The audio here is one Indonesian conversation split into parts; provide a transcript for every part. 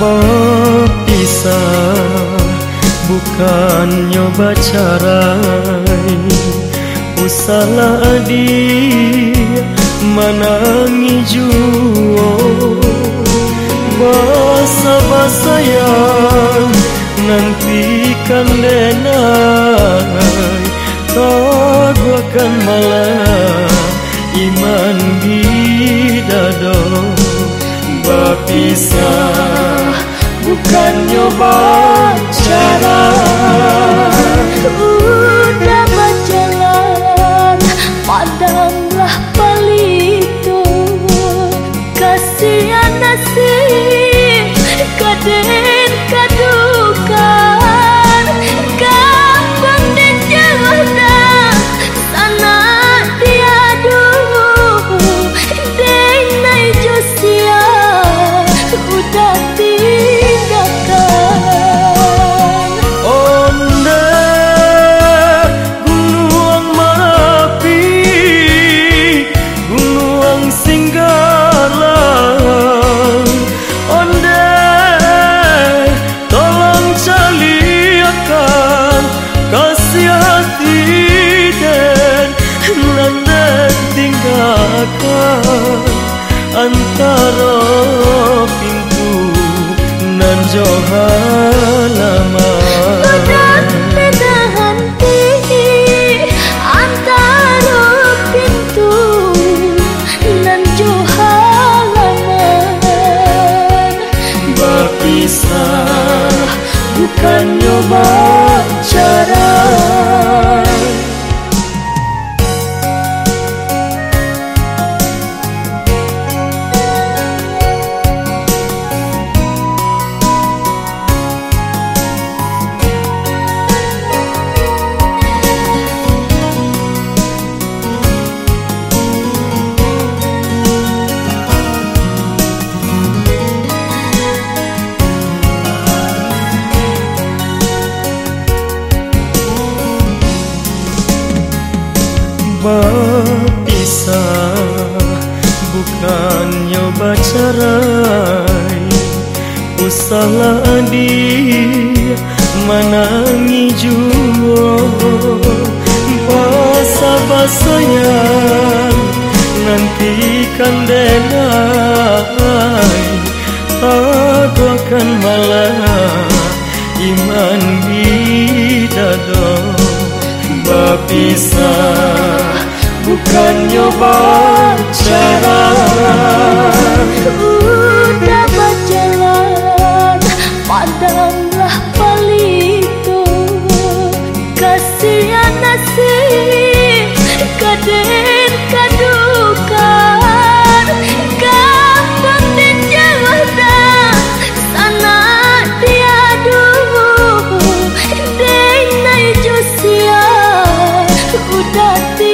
berpisah bukan nyoba carai. Usahlah dia menangi juo Basa-basa yang nantikan denai Taguakan malah iman bidado Berpisah bukan nyoba nan johalama Badan menahan tinggi antara pintu dan halaman Berpisah bukan nyoba cara berpisah. Bukan nyoba carai usahlah dia menangi jua. Basa-basa yang nantikan denai. Aku akan malah iman bidado berpisah bukan nyoba cara. Udah berjalan Padanglah palito Kasihan nasib Kaden kadukan. Kapan dijalan Sana diadu Denai Josia Udah tinggalkan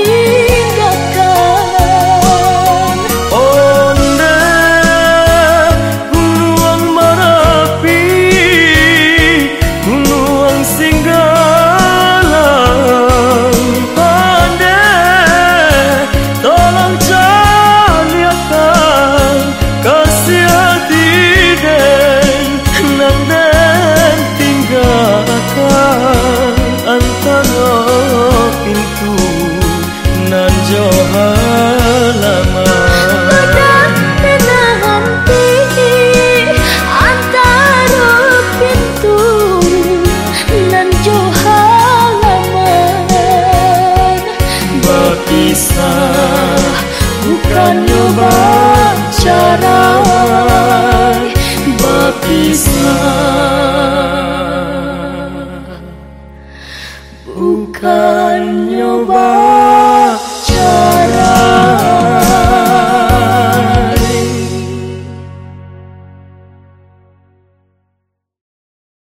Berpisah bukan nyoba cara Berpisah. Bukan